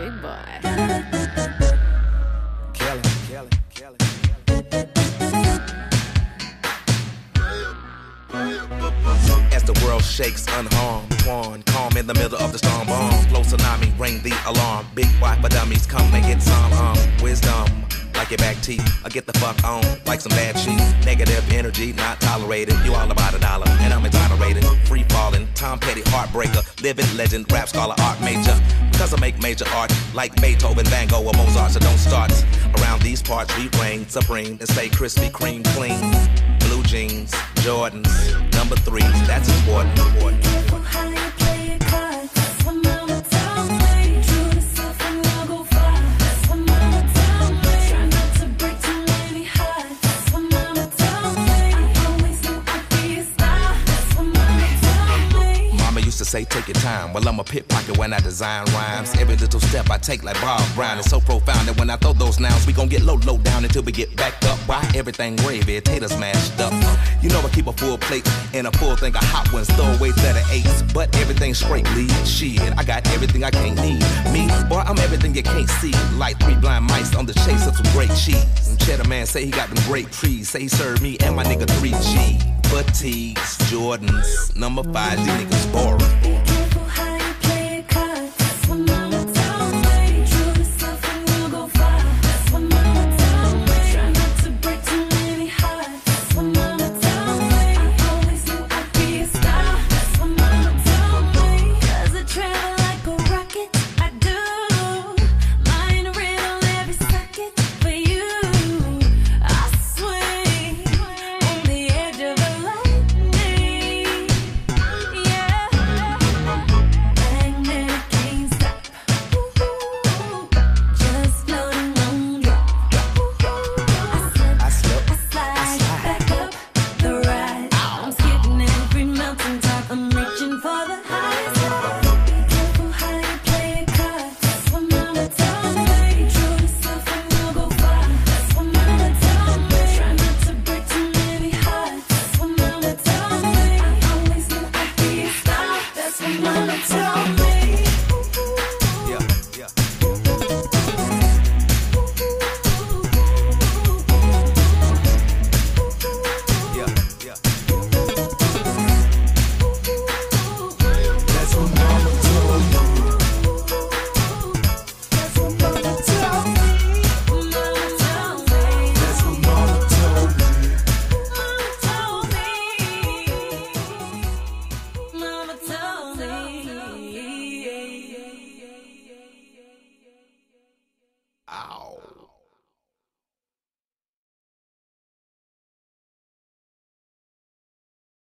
Big Boi. Kelly, Kelly, Kelly. As the world shakes unharmed, one calm in the middle of the storm bomb. Flow tsunami, ring the alarm. Big Boi for dummies, come and get some um wisdom. Like your back teeth, I get the fuck on, like some bad sheets. Negative energy, not tolerated. You all about a dollar, and I'm exonerated. Tom Petty, heartbreaker. Living legend, rap scholar, art major. Cause I make major art, like Beethoven, Van Gogh, or Mozart, so don't start. Around these parts, we reign supreme and stay crispy, cream, clean. Blue jeans, Jordans, number three, that's important. important. Say, take your time. Well, I'm a pickpocket when I design rhymes. Every little step I take, like Bob Brown, is so profound that when I throw those nouns, we gon' get low, low down until we get back up. Why everything gravy, taters mashed up. You know I keep a full plate and a full thing of hot ones, throwaways that are eights. But everything straight, lead. Shit, I got everything I can't need. Me, boy, I'm everything you can't see. Like three blind mice on the chase of some great cheese. And Cheddar Man say he got them great trees. Say he served me and my nigga 3G. Fatigues, Jordans, number five, these niggas boring. wanna tell me.